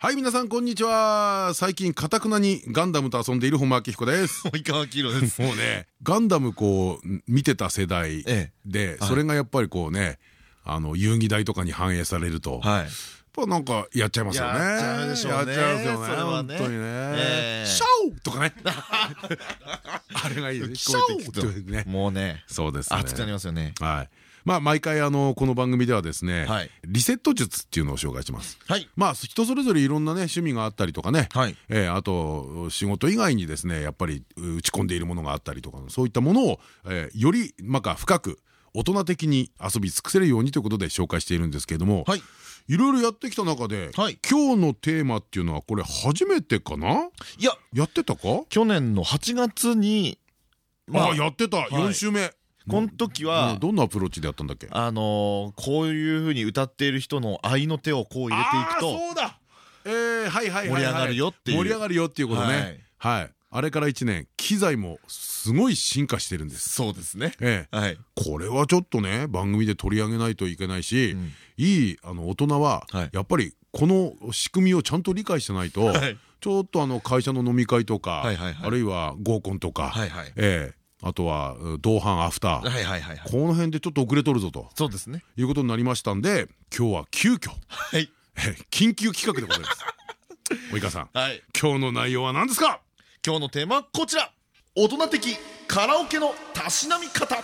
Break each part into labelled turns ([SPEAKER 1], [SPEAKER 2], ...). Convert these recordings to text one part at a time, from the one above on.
[SPEAKER 1] はい皆さんこんにちは。最近かたくなにガンダムと遊んでいる本間明彦です。
[SPEAKER 2] 及川明宏です。
[SPEAKER 1] もうねガンダムこう見てた世代でそれがやっぱりこうねあの遊戯台とかに反映されるとやっぱなんかやっちゃいますよね。やっちゃうでしょうね本当にね。シャオとかね。あれがいいです
[SPEAKER 2] 聞こえてきてね。もうね
[SPEAKER 1] そうです
[SPEAKER 2] 熱くなりますよね。
[SPEAKER 1] はいまあ毎回あのこの番組ではですね、リセット術っていうのを紹介します。まあ人それぞれいろんなね趣味があったりとかね、えあと仕事以外にですねやっぱり打ち込んでいるものがあったりとかそういったものを、えよりまあ深く大人的に遊び尽くせるようにということで紹介しているんですけれども、い。ろいろやってきた中で、今日のテーマっていうのはこれ初めてかな？いや。やってたか？
[SPEAKER 2] 去年の8月に
[SPEAKER 1] あ。やってた。4週目
[SPEAKER 2] この時は
[SPEAKER 1] どんなアプローチでやったんだっけ？
[SPEAKER 2] あのこういうふうに歌っている人の愛の手をこう入れていくと
[SPEAKER 1] そうだ。えはいはい
[SPEAKER 2] 盛り上がるよっていう。
[SPEAKER 1] 盛り上がるよっていうことね。はい。あれから1年機材もすごい進化してるんです。
[SPEAKER 2] そうですね。
[SPEAKER 1] ええ。これはちょっとね番組で取り上げないといけないしいいあの大人はやっぱりこの仕組みをちゃんと理解してないとちょっとあの会社の飲み会とかあるいは合コンとかええあとは同伴アフター。この辺でちょっと遅れとるぞと。
[SPEAKER 2] そうですね。
[SPEAKER 1] いうことになりましたんで今日は急遽緊急企画でございます。及川さん。今日の内容は何ですか？
[SPEAKER 2] 今日のテーマはこちら。大人的カラオケのたしなみ方。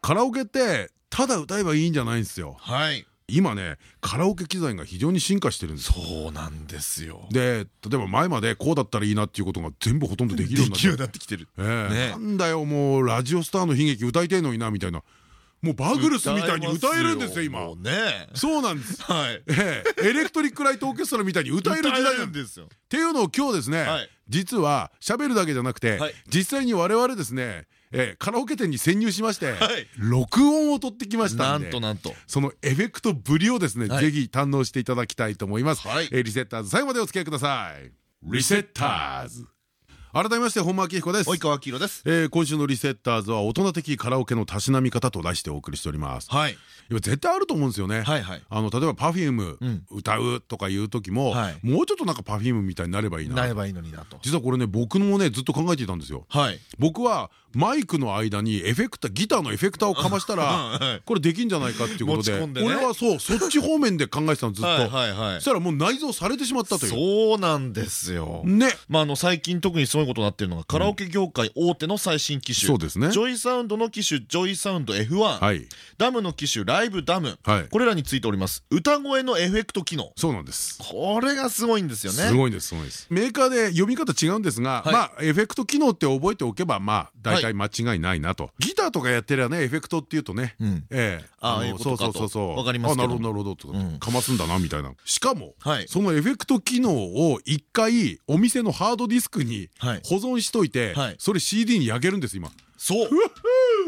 [SPEAKER 1] カラオケってただ歌えばいいんじゃないんですよ。
[SPEAKER 2] はい
[SPEAKER 1] 今ねカラオケ機材が非常に進化してるんです
[SPEAKER 2] そうなんですよ。
[SPEAKER 1] で例えば前までこうだったらいいなっていうことが全部ほとんどできるよう
[SPEAKER 2] になってきてる。
[SPEAKER 1] なんだよもうラジオスターの悲劇歌いたいのになみたいなもうバグルスみたいに歌えるんですよ今。そうなんです。エレクトリックライトオーケストラみたいに歌える時代なんですよ。っていうのを今日ですね実は喋るだけじゃなくて実際に我々ですねえー、カラオケ店に潜入しまして、はい、録音を取ってきました
[SPEAKER 2] なんとなんと。
[SPEAKER 1] そのエフェクトぶりをですね、はい、ぜひ堪能していただきたいと思います、はい、えー、リセッターズ最後までお付き合いください。リセッターズ改めまして本間明彦です。
[SPEAKER 2] 及川明です、
[SPEAKER 1] えー、今週のリセッターズは大人的カラオケのたしなみ方と題してお送りしております。はい。絶対あると思うんですよね。あの例えば Perfume 歌うとかいう時ももうちょっとなんか Perfume みたいになればいいな
[SPEAKER 2] なればいいのになと。
[SPEAKER 1] 実はこれね僕もねずっと考えていたんですよ。僕はマイクの間にエフェクタギターのエフェクターをかましたら これできんじゃないかっていうことで俺はそうそっち方面で考えてたのずっと。そしたらもう内蔵されてしまったという。
[SPEAKER 2] そうなんですよ。ね。まああの最近特にすごいことになってるのがカラオケ業界大手の最新機種。そうですね。ジョイサウンドの機種ジョイサウンド F1 ダムの機種ライブダム。これらについております。歌声のエフェクト機能。
[SPEAKER 1] そうなんです。
[SPEAKER 2] これがすごいんですよね。
[SPEAKER 1] すごいですすごいです。メーカーで読み方違うんですがまあエフェクト機能って覚えておけばまあ大体間違いないなと。ギターとかやってりゃねエフェクトっていうとね。ええ。そうそうそうそう。
[SPEAKER 2] わかります
[SPEAKER 1] なるほどなるほどとか。ますんだなみたいな。しかもそのエフェクト機能を一回お店のハードディスクに保存しといてそれ CD に焼けるんです今
[SPEAKER 2] そう。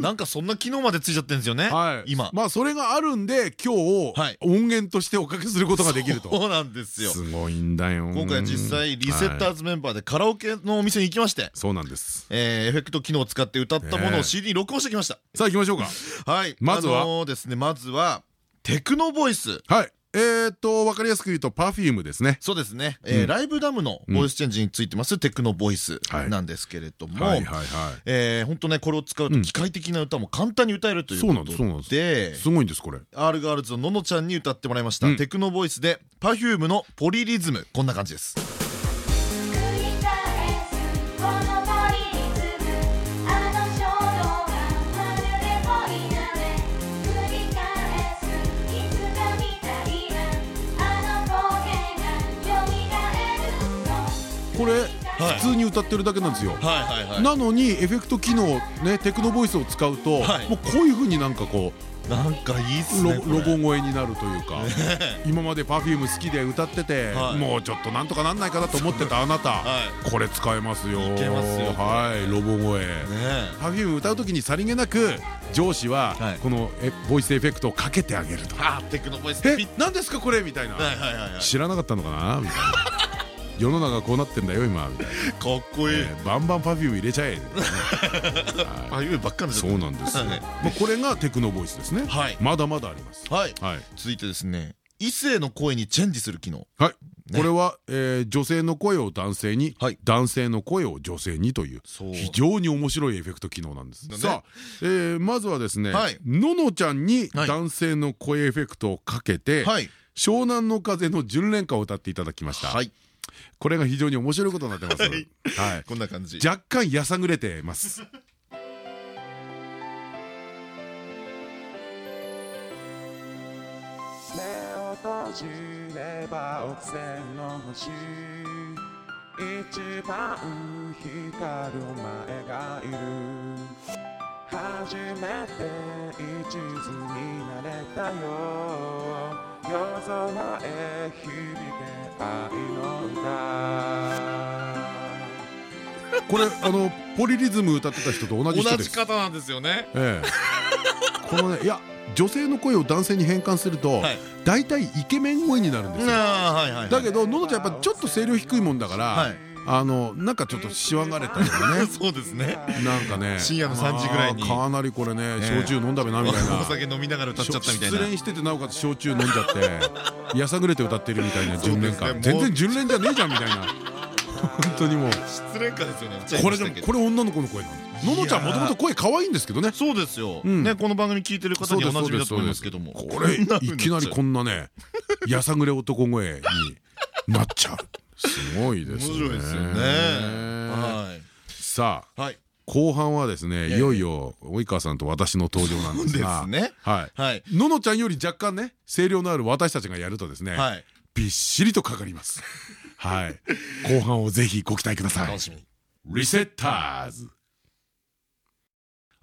[SPEAKER 2] なんかそんな機能までついちゃってるんですよね。今。
[SPEAKER 1] まあそれがあるんで今日音源としておかけすることができると。
[SPEAKER 2] そうなんですよ。
[SPEAKER 1] すごいんだよ。
[SPEAKER 2] 今回実際リセッターズメンバーでカラオケのお店に行きまして。
[SPEAKER 1] そうなんです。
[SPEAKER 2] エフェクト機能を使って歌ったものを CD に録音してきました。
[SPEAKER 1] さあ行きましょうか。
[SPEAKER 2] はい。まずは。ですねまずはテクノボイス。
[SPEAKER 1] はいえっと分かりやすく言うと Perfume ですね。
[SPEAKER 2] そうですね。ライブダムのボイスチェンジについてますテクノボイスなんですけれども。本当ねこれを使うと機械的な歌も簡単に歌えるということで。す
[SPEAKER 1] ごいんですこれ。
[SPEAKER 2] アールガールズのののちゃんに歌ってもらいました。テクノボイスで Perfume のポリリズム。こんな感じです
[SPEAKER 1] これ普通に歌ってるだけなんですよ。なのにエフェクト機能ねテクノボイスを使うともうこういうふうになんかこう
[SPEAKER 2] なんかいいっすね
[SPEAKER 1] ロゴ声になるというか今まで Perfume 好きで歌っててもうちょっとなんとかなんないかなと思ってたあなたこれ使えますよ。はいロボ声。Perfume 歌う時にさりげなく上司はこのボイスエフェクトをかけてあげると
[SPEAKER 2] あテクノボイス
[SPEAKER 1] え何ですかこれ？みたいな。知らなかったのかな？みたいな世の中こうなってんだよ今。みたいな
[SPEAKER 2] かっこいい。
[SPEAKER 1] バンバン Perfume 入れちゃえ。
[SPEAKER 2] Perfume ばっかり
[SPEAKER 1] そうなんですまあこれがテクノボイスですね。まだまだあります。
[SPEAKER 2] はい。続いてですね異性の声にチェンジする機能。
[SPEAKER 1] はい。これは女性の声を男性に男性の声を女性にという非常に面白いエフェクト機能なんです。さあまずはですねののちゃんに男性の声エフェクトをかけて湘南の風の純恋歌を歌っていただきました。はいこれが非常に面白いことになってます。はい、
[SPEAKER 2] こんな感じ。
[SPEAKER 1] 若干やさぐれてます。目を閉じれば億千の星一番光る前がいる初めて一途になれたよ夜空へ響けこれあのポリリズム歌ってた人と同じ人
[SPEAKER 2] です。同じ方なんですよね。
[SPEAKER 1] ええ。このねいや女性の声を男性に変換すると大体イケメン声になるんですよ。だけどのどちゃんやっぱちょっと声量低いもんだからあのなんかちょっとしわがれたりね。
[SPEAKER 2] そうですね。
[SPEAKER 1] なんかね。
[SPEAKER 2] 深夜の3時ぐらいに。
[SPEAKER 1] かなりこれね焼酎飲んだべなみたいな。
[SPEAKER 2] お酒飲みながら歌っちゃったみたいな。
[SPEAKER 1] 失恋しててなおかつ焼酎飲んじゃって やさぐれて歌ってるみたいな純恋歌。全然純恋じゃねえじゃんみたいな。本当にもう。
[SPEAKER 2] 失恋歌ですよね。
[SPEAKER 1] これでもこれ女の子の声なの。ののちゃんもともと声可愛いんですけどね。
[SPEAKER 2] そうですよ。ねこの番組聞いてる方に同じだと思いますけども。
[SPEAKER 1] これいきなりこんなねやさぐれ男声になっちゃうすごいですね。面白いですよね。はい。さあ。はい。後半はですねいよいよ及川さんと私の登場なんですがはい。ののちゃんより若干ね声量のある私たちがやるとですねびっしりとかかります。はい。後半をぜひご期待ください。リセッターズ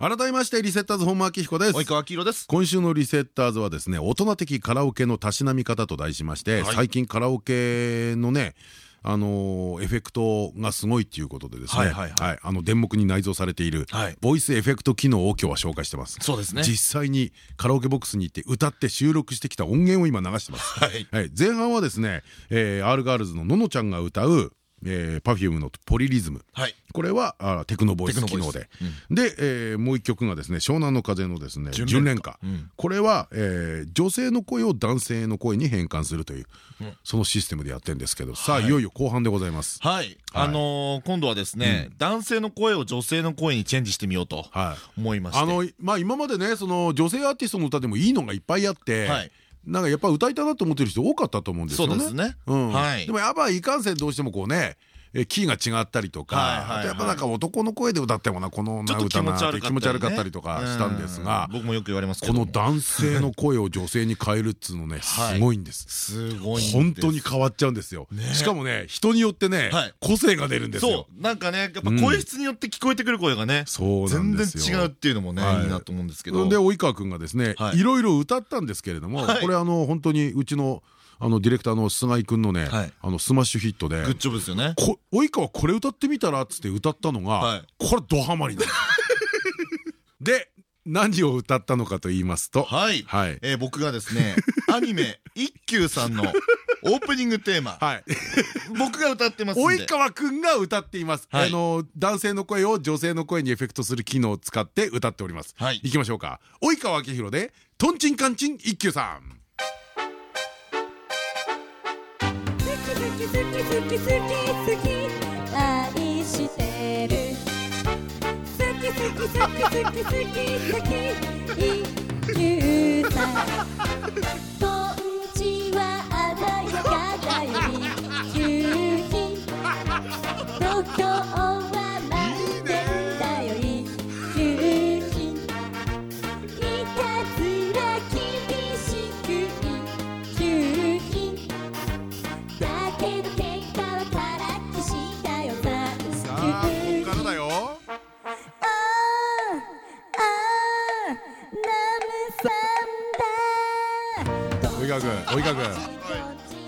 [SPEAKER 1] 改めましてリセッターズ本間明彦です。
[SPEAKER 2] 及川明です。
[SPEAKER 1] 今週のリセッターズはですね大人的カラオケのたしなみ方と題しまして、はい、最近カラオケのねあのエフェクトがすごいっていうことでですねあのデンモクに内蔵されているボイスエフェクト機能を今日は紹介してます。
[SPEAKER 2] そうですね。
[SPEAKER 1] 実際にカラオケボックスに行って歌って収録してきた音源を今流してます。はい。前半はですね R ガールズのののちゃんが歌うえー、Perfume の「ポリリズム」はい、これはあテクノボイス機能で、うん、で、えー、もう一曲がですね湘南の風のですね純恋歌、うん、これは、えー、女性の声を男性の声に変換するという、うん、そのシステムでやってるんですけど、さあいよいよ後半でございます。
[SPEAKER 2] はい、あの今度はですね、男性の声を女性の声にチェンジしてみようと思いまして、あの
[SPEAKER 1] まあ今までねその女性アーティストの歌でもいいのがいっぱいあって、はいなんかやっぱ歌いたいなと思ってる人多かったと思うんですよね。そうですね。はい。でもやっぱいかんせんどうしてもこうね、キーが違ったりとかあとやっぱなんか男の声で歌ってもなこの歌な気持ち悪かったりとかしたんですが
[SPEAKER 2] 僕もよく言われます
[SPEAKER 1] この男性の声を女性に変えるっつうのねすごいんです。すごい本当に変わっちゃうんですよ。しかもね人によってね個性が出るんですよ。
[SPEAKER 2] なんかねやっぱ声質によって聞こえてくる声がね全然違うっていうのもねい。いなと思うんですけど。
[SPEAKER 1] で及川君がですねい。ろいろ歌ったんですけれどもこれあの本当にうちのあのディレクターの菅井君のね、あのスマッシュヒットで。
[SPEAKER 2] グッジョブですよね。
[SPEAKER 1] 及川これ歌ってみたらっつって歌ったのが、これドハマりな で、何を歌ったのかと言いますと、
[SPEAKER 2] はい、はい、え僕がですね、アニメ一休さんのオープニングテーマ、はい、僕が歌ってます
[SPEAKER 1] 及川くんが歌っています。あの男性の声を女性の声にエフェクトする機能を使って歌っております。はい、行きましょうか。及川明宏でトンチンカンチン一休さん。き好き好き好き好き愛してる好き好き好き好き好き好き一休さん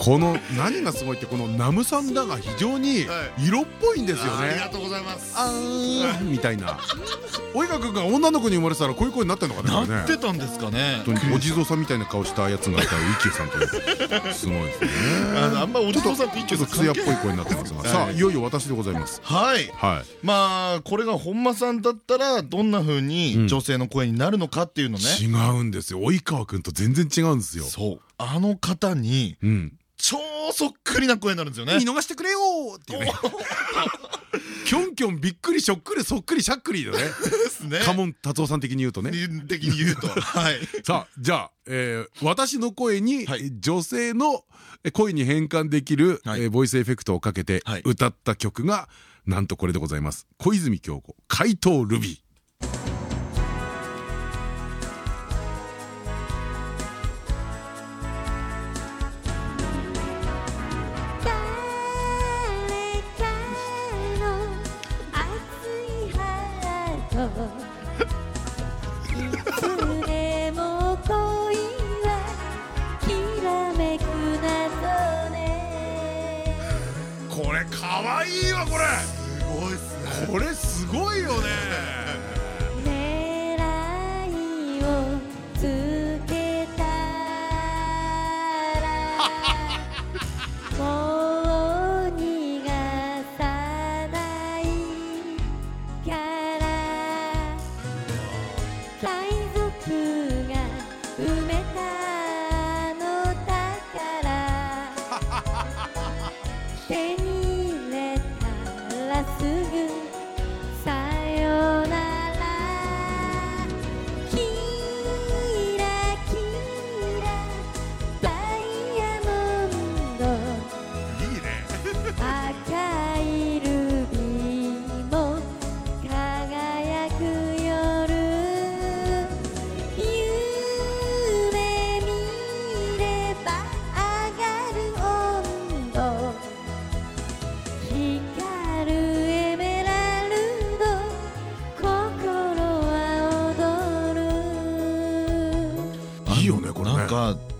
[SPEAKER 1] この何がすごいってこのナムさんだが非常に色っぽいんですよね。あ
[SPEAKER 2] りがとうございます。
[SPEAKER 1] あーみたいな。及川君が女の子に生まれたらこういう声になってんのか
[SPEAKER 2] ね。なってたんですかね。
[SPEAKER 1] お地蔵さんみたいな顔したやつがいた一休さんという。すごいですね。
[SPEAKER 2] あんまお地蔵さんと一休さん
[SPEAKER 1] 艶っぽい声になってますが、さあいよいよ私でございます。
[SPEAKER 2] はいはい。まあこれが本間さんだったらどんな風に女性の声になるのかっていうのね。
[SPEAKER 1] 違うんですよ。及川君と全然違うんですよ。
[SPEAKER 2] そう。あの方に超そっくりな声になるんですよね
[SPEAKER 1] 見逃してくれよっていうね キョンキョンびっくりしょっくりそっくりしゃっくりだね。ですね。カモン達夫さん的に言うとね。
[SPEAKER 2] 的に言うと。はい。
[SPEAKER 1] さあじゃあ、えー、私の声に女性の声に変換できる、はい、えー、ボイスエフェクトをかけて歌った曲が、なんとこれでございます。小泉京子怪盗ルビーこれすごいよね Từ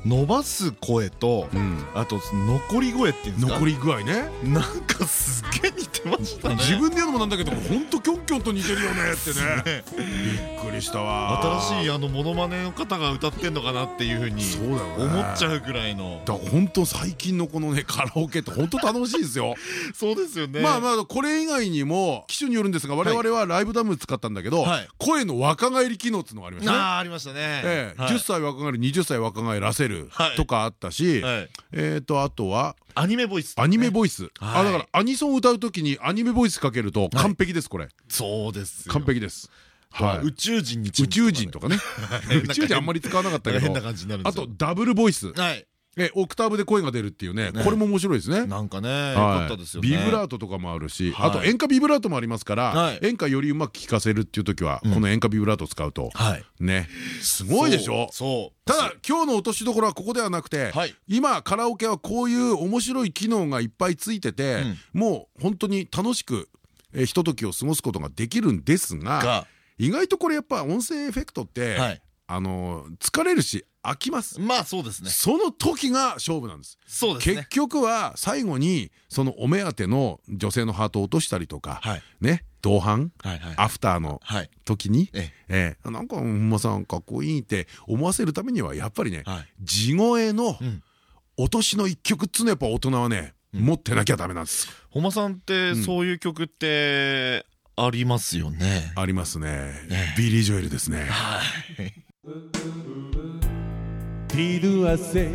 [SPEAKER 2] 伸ばす声と、あと残り声っていうんですか？
[SPEAKER 1] 残り具合ね。
[SPEAKER 2] なんかすげえ似てましたね。
[SPEAKER 1] 自分で言うのもなんだけど本当キョンキョンと似てるよねってね。びっくりしたわ。
[SPEAKER 2] 新しいあのモノマネの方が歌ってんのかなっていうふうに思っちゃうぐらいの。
[SPEAKER 1] だから本当最近のこのね カラオケって本当楽しいですよ。
[SPEAKER 2] そうですよね。
[SPEAKER 1] まあまあこれ以外にも機種によるんですが我々はライブダム使ったんだけど声の若返り機能っていうのがありましたね。
[SPEAKER 2] あありましたね。
[SPEAKER 1] 10歳若返る20歳若返らせるとかあったしえっとあとは
[SPEAKER 2] アニメボイス
[SPEAKER 1] アニメボイス。あだからアニソン歌う時にアニメボイスかけると完璧ですこれ。
[SPEAKER 2] そうです
[SPEAKER 1] 完璧です
[SPEAKER 2] 宇宙人に
[SPEAKER 1] 宇宙人とかね。宇宙人あんまり使わなかったけど。あとダブルボイス。えオクターブで声が出るっていうね。これも面白いですね。
[SPEAKER 2] なんかねよかったですよ
[SPEAKER 1] ビブラートとかもあるし。あと演歌ビブラートもありますから演歌よりうまく聴かせるっていう時はこの演歌ビブラートを使うとね。すごいでしょ？ただ今日の落としどころはここではなくて今カラオケはこういう面白い機能がいっぱいついててもう本当に楽しくひとときを過ごすことができるんですが意外とこれやっぱ音声エフェクトってあの疲れるし飽きます。
[SPEAKER 2] まあそうですね。
[SPEAKER 1] その時が勝負なんです。
[SPEAKER 2] そうです
[SPEAKER 1] 結局は最後にそのお目当ての女性のハートを落としたりとかね同伴アフターの時にえなんか本間さんかっこいいって思わせるためにはやっぱりね地声の落としの一曲っつうのはやっぱ大人はね持ってなきゃダメなんです。
[SPEAKER 2] 本間さんってそういう曲ってありますよね
[SPEAKER 1] ありますねビリー・ジョエルですねはい Did I say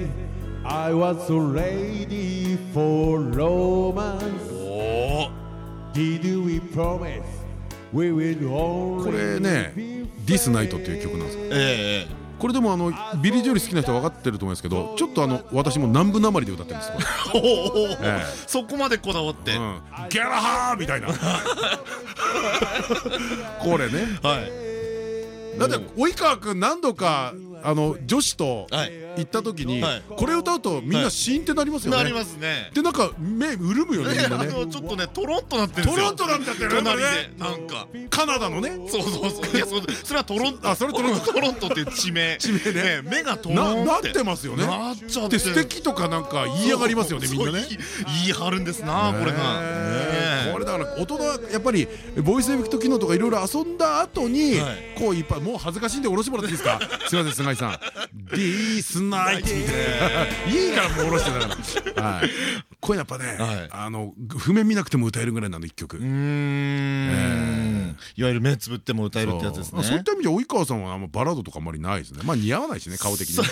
[SPEAKER 1] I was ready for romance? Didn't we promise we would only これね「This Night」っていう曲なんですよ。ええこれでもあのビリー・ジョエル好きな人は分かってると思いますけどちょっとあの私も南部なまりで歌ってるんです
[SPEAKER 2] そこまでこだわって「
[SPEAKER 1] ギャラハー!」みたいな。これね。はい。だって及川君何度かあの女子と行った時にこれ歌うとみんなシーンってなりますよね。
[SPEAKER 2] なりますね。
[SPEAKER 1] でなんか目潤むよねみんなね。
[SPEAKER 2] ちょっとねトロンとなってるト
[SPEAKER 1] ロンとなっちゃってる
[SPEAKER 2] 隣でなんか
[SPEAKER 1] カナダのね。
[SPEAKER 2] そうそうそう。いやそれはトロン
[SPEAKER 1] あそれトロン
[SPEAKER 2] トロントって地名
[SPEAKER 1] 地名ね
[SPEAKER 2] 目がトロン
[SPEAKER 1] なってますよね。
[SPEAKER 2] なっちゃって
[SPEAKER 1] 素敵とかなんか言い上がりますよねみんなね。
[SPEAKER 2] 言い張るんですなこれが。
[SPEAKER 1] これだから大人はやっぱりボイスエフェクト機能とかいろいろ遊んだ後にこういっぱいもう恥ずかしいんで下ろしてもらっていいですか？すみません菅井さん。ディースナイトいいからもう下ろしてたから。はい。これやっぱね、あの譜面見なくても歌えるぐらいなの一曲。うん。
[SPEAKER 2] いわゆる目つぶっても歌えるってやつですね。
[SPEAKER 1] そういった意味で及川さんはあんまバラードとかあんまりないですね。まあ似合わないしね顔的に。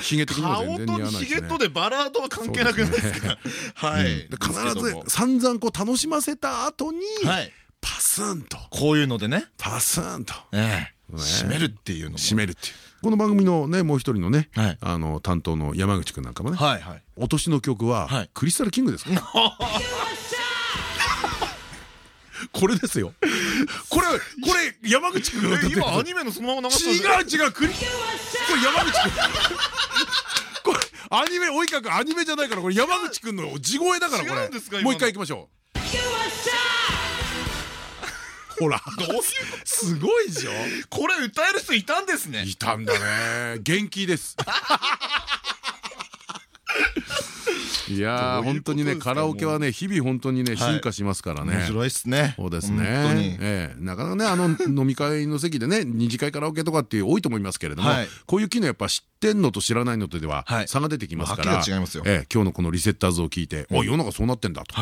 [SPEAKER 1] ヒゲ的にも全然似合わないし。
[SPEAKER 2] とでバラードは関係なくないですか？はい。
[SPEAKER 1] 必ず散々こう楽しませた後に。パスンと
[SPEAKER 2] こういうのでね
[SPEAKER 1] パスンと
[SPEAKER 2] 締めるっていうの
[SPEAKER 1] 締めるっていうこの番組のねもう一人のねあの担当の山口君なんかもねお年の曲はクリスタルキングですか？ら これですよ。これこれ山口君が
[SPEAKER 2] 歌って今アニメのそのまま流
[SPEAKER 1] した違う違うクリこれ山口君これアニメ追いかくアニメじゃないからこれ山口君の地声だからこれ。もう一回いきましょうほら。すごいでしょ
[SPEAKER 2] これ歌える人いたんですね。
[SPEAKER 1] いたんだね。元気ですいや本当にねカラオケはね日々本当にね進化しますからね。
[SPEAKER 2] 面白いっすね。
[SPEAKER 1] そうですね。えなかなかねあの 飲み会の席でね二次会カラオケとかって多いと思いますけれどもこういう機能やっぱ知ってんのと知らないのとでは差が出てきますから今日のこのリセッターズを聞いてお世の中そうなってんだと。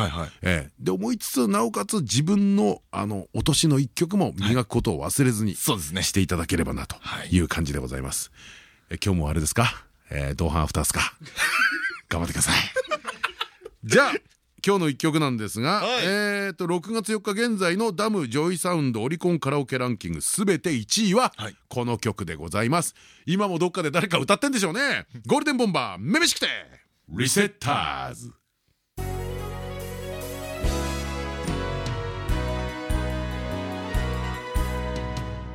[SPEAKER 1] で思いつつなおかつ自分のあのお年の一曲も磨くことを忘れずにしていただければなとい。う感じでございます。今日もあれですか？同伴アフター頑張ってください。じゃあ今日の一曲なんですが、はい、えっと6月4日現在のダムジョイサウンドオリコンカラオケランキングすべて1位はこの曲でございます。今もどっかで誰か歌ってんでしょうね。ゴールデンボンバーめめしくてリセッターズ。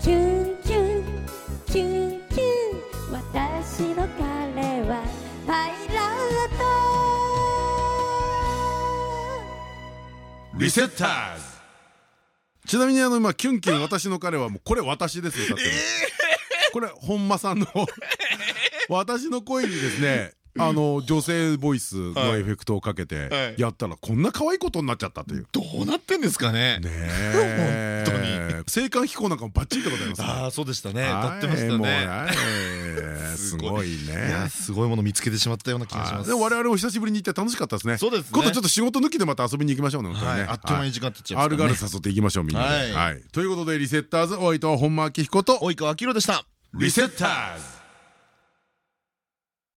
[SPEAKER 1] チュンリセッターズ。ちなみにあの今キュンキュン私の彼はもうこれ私ですよこれ本間さんの 私の声にですねあの女性ボイスのエフェクトをかけてやったらこんな可愛いことになっちゃったという。
[SPEAKER 2] どうなってんですかね？ね
[SPEAKER 1] え。本当に。青函飛行なんかもバッチリでございます
[SPEAKER 2] ああそうでしたね。歌ってましたね。
[SPEAKER 1] すごい。ね。
[SPEAKER 2] すごいもの見つけてしまったような気がします。
[SPEAKER 1] 我々も久しぶりに行って楽しかったですね。そうです今度ちょっと仕事抜きでまた遊びに行きましょうね
[SPEAKER 2] あっという間に時間経っちゃいます
[SPEAKER 1] アルガル誘っていきましょうみんなはい。ということでリセッターズお相手は本間明彦と
[SPEAKER 2] 及川明宏でした。
[SPEAKER 1] リセッターズ